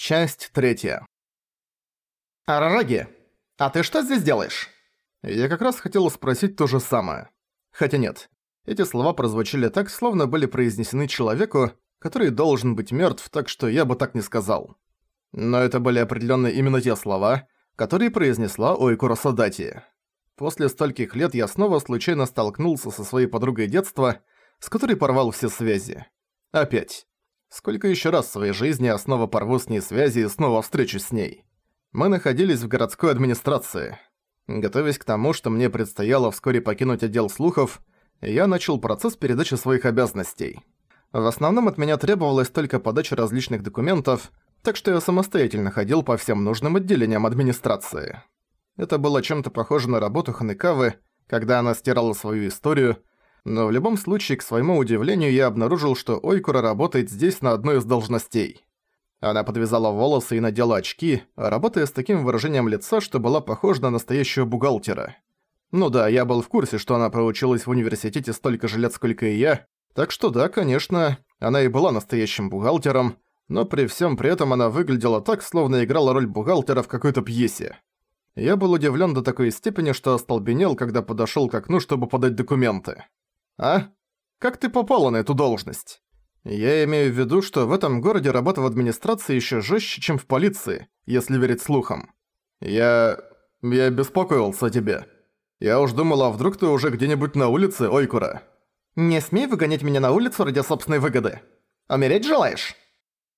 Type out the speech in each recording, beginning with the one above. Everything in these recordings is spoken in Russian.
Часть третья. «Арараги, а ты что здесь делаешь?» Я как раз хотел спросить то же самое. Хотя нет, эти слова прозвучали так, словно были произнесены человеку, который должен быть мертв, так что я бы так не сказал. Но это были определенно именно те слова, которые произнесла Ойкура Садати. После стольких лет я снова случайно столкнулся со своей подругой детства, с которой порвал все связи. Опять. Сколько еще раз в своей жизни я снова порву с ней связи и снова встречусь с ней. Мы находились в городской администрации. Готовясь к тому, что мне предстояло вскоре покинуть отдел слухов, я начал процесс передачи своих обязанностей. В основном от меня требовалось только подача различных документов, так что я самостоятельно ходил по всем нужным отделениям администрации. Это было чем-то похоже на работу Ханекавы, когда она стирала свою историю, но в любом случае, к своему удивлению, я обнаружил, что Ойкура работает здесь на одной из должностей. Она подвязала волосы и надела очки, работая с таким выражением лица, что была похожа на настоящего бухгалтера. Ну да, я был в курсе, что она проучилась в университете столько же лет, сколько и я, так что да, конечно, она и была настоящим бухгалтером, но при всем при этом она выглядела так, словно играла роль бухгалтера в какой-то пьесе. Я был удивлен до такой степени, что остолбенел, когда подошел к окну, чтобы подать документы. «А? Как ты попала на эту должность?» «Я имею в виду, что в этом городе работа в администрации еще жестче, чем в полиции, если верить слухам. Я... я беспокоился о тебе. Я уж думала, а вдруг ты уже где-нибудь на улице, Ойкура?» «Не смей выгонять меня на улицу ради собственной выгоды. Умереть желаешь?»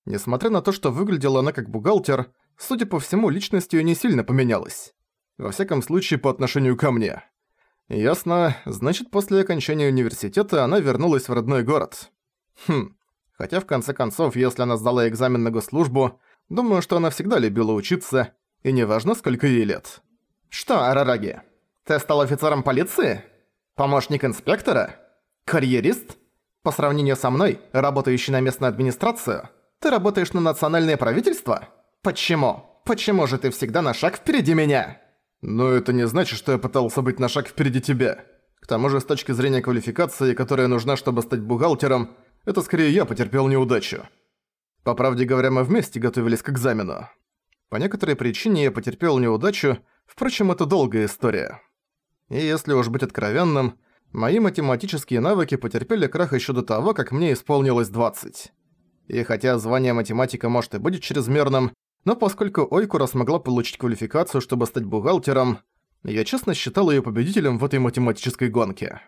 Несмотря на то, что выглядела она как бухгалтер, судя по всему, личность её не сильно поменялась. Во всяком случае, по отношению ко мне. Ясно, значит, после окончания университета она вернулась в родной город. Хм, хотя в конце концов, если она сдала экзамен на госслужбу, думаю, что она всегда любила учиться, и неважно, сколько ей лет. Что, Арараги, ты стал офицером полиции? Помощник инспектора? Карьерист? По сравнению со мной, работающий на местную администрацию, ты работаешь на национальное правительство? Почему? Почему же ты всегда на шаг впереди меня? Но это не значит, что я пытался быть на шаг впереди тебя. К тому же, с точки зрения квалификации, которая нужна, чтобы стать бухгалтером, это скорее я потерпел неудачу. По правде говоря, мы вместе готовились к экзамену. По некоторой причине я потерпел неудачу, впрочем, это долгая история. И если уж быть откровенным, мои математические навыки потерпели крах еще до того, как мне исполнилось 20. И хотя звание математика может и будет чрезмерным, но поскольку Ойкура смогла получить квалификацию, чтобы стать бухгалтером, я честно считал её победителем в этой математической гонке.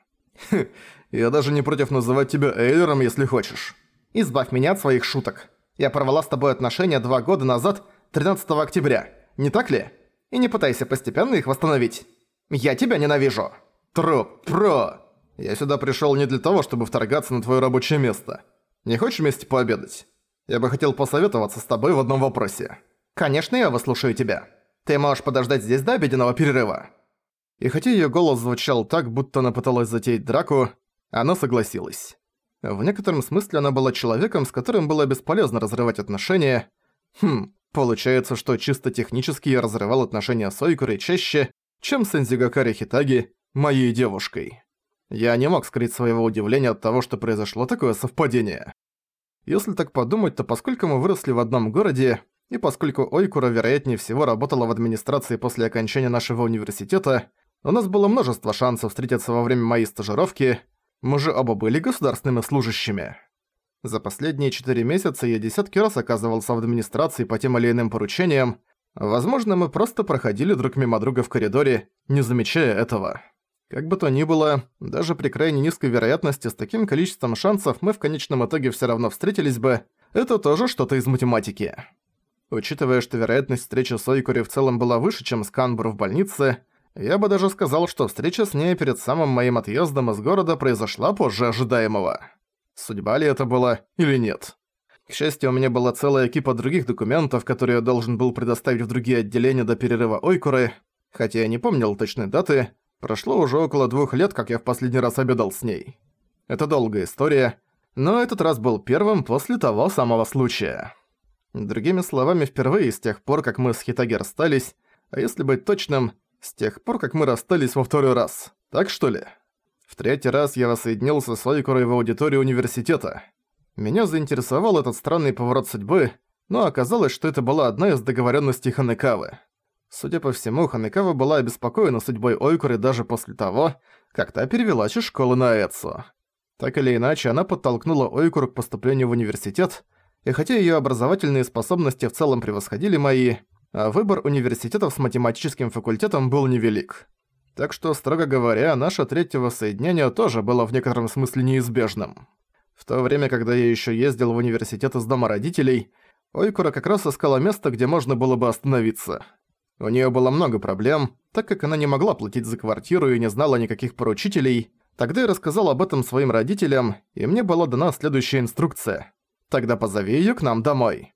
Хм, я даже не против называть тебя Эйлером, если хочешь. Избавь меня от своих шуток. Я порвала с тобой отношения два года назад, 13 октября, не так ли? И не пытайся постепенно их восстановить. Я тебя ненавижу. Труп, про. Я сюда пришёл не для того, чтобы вторгаться на твоё рабочее место. Не хочешь вместе пообедать? Я бы хотел посоветоваться с тобой в одном вопросе. Конечно, я выслушаю тебя. Ты можешь подождать здесь до обеденного перерыва. И хотя её голос звучал так, будто она пыталась затеять драку, она согласилась. В некотором смысле она была человеком, с которым было бесполезно разрывать отношения. Хм, получается, что чисто технически я разрывал отношения с Ойкурой чаще, чем с Энзигакари Хитаги, моей девушкой. Я не мог скрыть своего удивления от того, что произошло такое совпадение. Если так подумать, то поскольку мы выросли в одном городе, и поскольку Ойкура, вероятнее всего, работала в администрации после окончания нашего университета, у нас было множество шансов встретиться во время моей стажировки, мы же оба были государственными служащими. За последние четыре месяца я десятки раз оказывался в администрации по тем или иным поручениям, возможно, мы просто проходили друг мимо друга в коридоре, не замечая этого. Как бы то ни было, даже при крайне низкой вероятности с таким количеством шансов мы в конечном итоге всё равно встретились бы, это тоже что-то из математики. Учитывая, что вероятность встречи с Ойкури в целом была выше, чем с Канбуру в больнице, я бы даже сказал, что встреча с ней перед самым моим отъездом из города произошла позже ожидаемого. Судьба ли это была или нет? К счастью, у меня была целая кипа других документов, которые я должен был предоставить в другие отделения до перерыва Ойкуры, хотя я не помнил точной даты, Прошло уже около двух лет, как я в последний раз обедал с ней. Это долгая история, но этот раз был первым после того самого случая. Другими словами, впервые с тех пор, как мы с Хитаги расстались, а если быть точным, с тех пор, как мы расстались во второй раз. Так что ли? В третий раз я воссоединился с Ойкурой в аудитории университета. Меня заинтересовал этот странный поворот судьбы, но оказалось, что это была одна из договоренностей Ханекавы. Судя по всему, Ханекава была обеспокоена судьбой Ойкуры даже после того, как та перевелась из школы на Эцу. Так или иначе, она подтолкнула Ойкуру к поступлению в университет, и хотя её образовательные способности в целом превосходили мои, а выбор университетов с математическим факультетом был невелик. Так что, строго говоря, наше третьего соединение тоже было в некотором смысле неизбежным. В то время, когда я ещё ездил в университет из дома родителей, Ойкура как раз искала место, где можно было бы остановиться. У неё было много проблем, так как она не могла платить за квартиру и не знала никаких поручителей. Тогда я рассказал об этом своим родителям, и мне была дана следующая инструкция. «Тогда позови её к нам домой».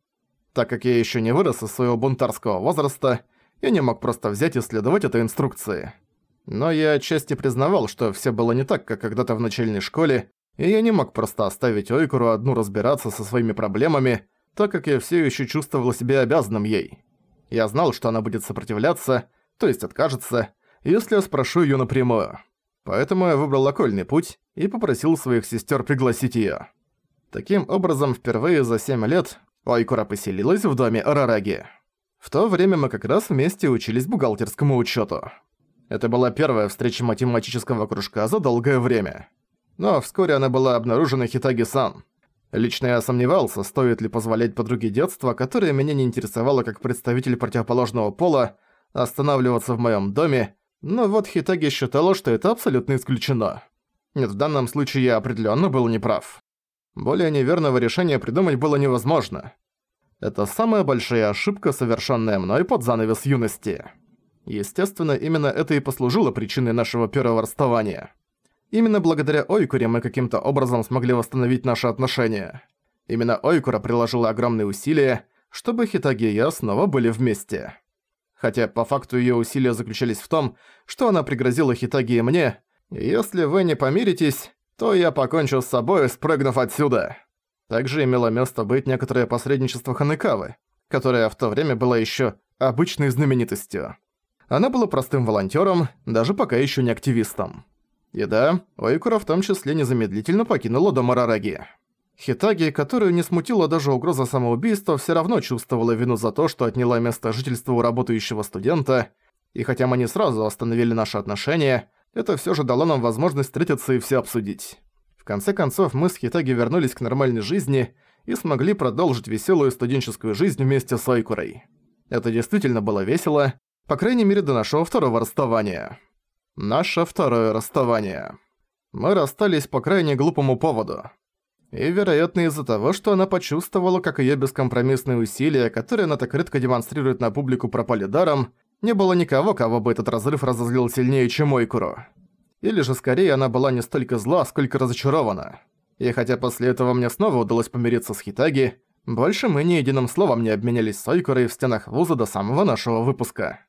Так как я ещё не вырос из своего бунтарского возраста, я не мог просто взять и следовать этой инструкции. Но я отчасти признавал, что всё было не так, как когда-то в начальной школе, и я не мог просто оставить Ойкуру одну разбираться со своими проблемами, так как я всё ещё чувствовал себя обязанным ей. Я знал, что она будет сопротивляться, то есть откажется, если я спрошу её напрямую. Поэтому я выбрал окольный путь и попросил своих сестер пригласить её. Таким образом, впервые за 7 лет Ойкура поселилась в доме Арараги. В то время мы как раз вместе учились бухгалтерскому учёту. Это была первая встреча математического кружка за долгое время. Но вскоре она была обнаружена Хитаги-сан. Лично я сомневался, стоит ли позволять подруге детства, которая меня не интересовала как представитель противоположного пола, останавливаться в моем доме, но вот Хитаги считала, что это абсолютно исключено. Нет, в данном случае я определенно был неправ. Более неверного решения придумать было невозможно. Это самая большая ошибка, совершенная мной под занавес юности. Естественно, именно это и послужило причиной нашего первого расставания. Именно благодаря Ойкуре мы каким-то образом смогли восстановить наши отношения. Именно Ойкура приложила огромные усилия, чтобы Хитаги и я снова были вместе. Хотя по факту её усилия заключались в том, что она пригрозила Хитаги и мне, «Если вы не помиритесь, то я покончу с собой, спрыгнув отсюда». Также имело место быть некоторое посредничество Ханекавы, которое в то время было ещё обычной знаменитостью. Она была простым волонтёром, даже пока ещё не активистом. И да, Ойкура в том числе незамедлительно покинула дом Арараги. Хитаги, которую не смутила даже угроза самоубийства, все равно чувствовала вину за то, что отняла место жительства у работающего студента, и хотя мы не сразу остановили наши отношения, это все же дало нам возможность встретиться и все обсудить. В конце концов, мы с Хитаги вернулись к нормальной жизни и смогли продолжить веселую студенческую жизнь вместе с Ойкурой. Это действительно было весело, по крайней мере до нашего второго расставания. Наше второе расставание. Мы расстались по крайне глупому поводу. И, вероятно, из-за того, что она почувствовала, как её бескомпромиссные усилия, которые она так редко демонстрирует на публику, пропали даром, не было никого, кого бы этот разрыв разозлил сильнее, чем Ойкуру. Или же скорее она была не столько зла, сколько разочарована. И хотя после этого мне снова удалось помириться с Хитаги, больше мы ни единым словом не обменялись с Ойкурой в стенах вуза до самого нашего выпуска.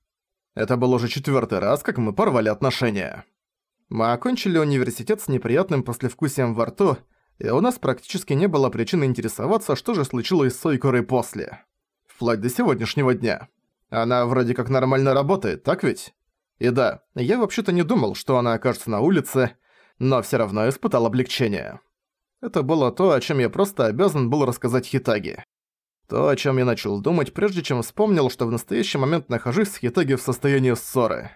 Это был уже четвертый раз, как мы порвали отношения. Мы окончили университет с неприятным послевкусием во рту, и у нас практически не было причин интересоваться, что же случилось с Сойкорой после. Вплоть до сегодняшнего дня. Она вроде как нормально работает, так ведь? И да, я вообще-то не думал, что она окажется на улице, но всё равно испытал облегчение. Это было то, о чём я просто обязан был рассказать Хитаги. То, о чем я начал думать, прежде чем вспомнил, что в настоящий момент нахожусь с Хитаги в состоянии ссоры.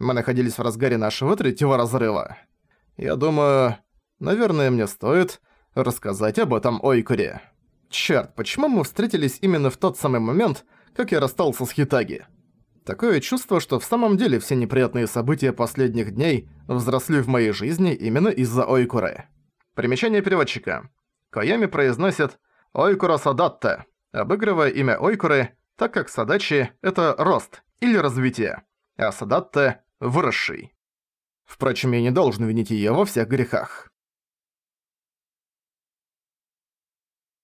Мы находились в разгаре нашего третьего разрыва. Я думаю, наверное, мне стоит рассказать об этом Ойкуре. Чёрт, почему мы встретились именно в тот самый момент, как я расстался с Хитаги? Такое чувство, что в самом деле все неприятные события последних дней взросли в моей жизни именно из-за Ойкуры. Примечание переводчика. Коями произносит «Ойкура Садатте», обыгрывая имя Ойкуры, так как Садачи — это рост или развитие, а Садатте — выросший. Впрочем, я не должен винить её во всех грехах.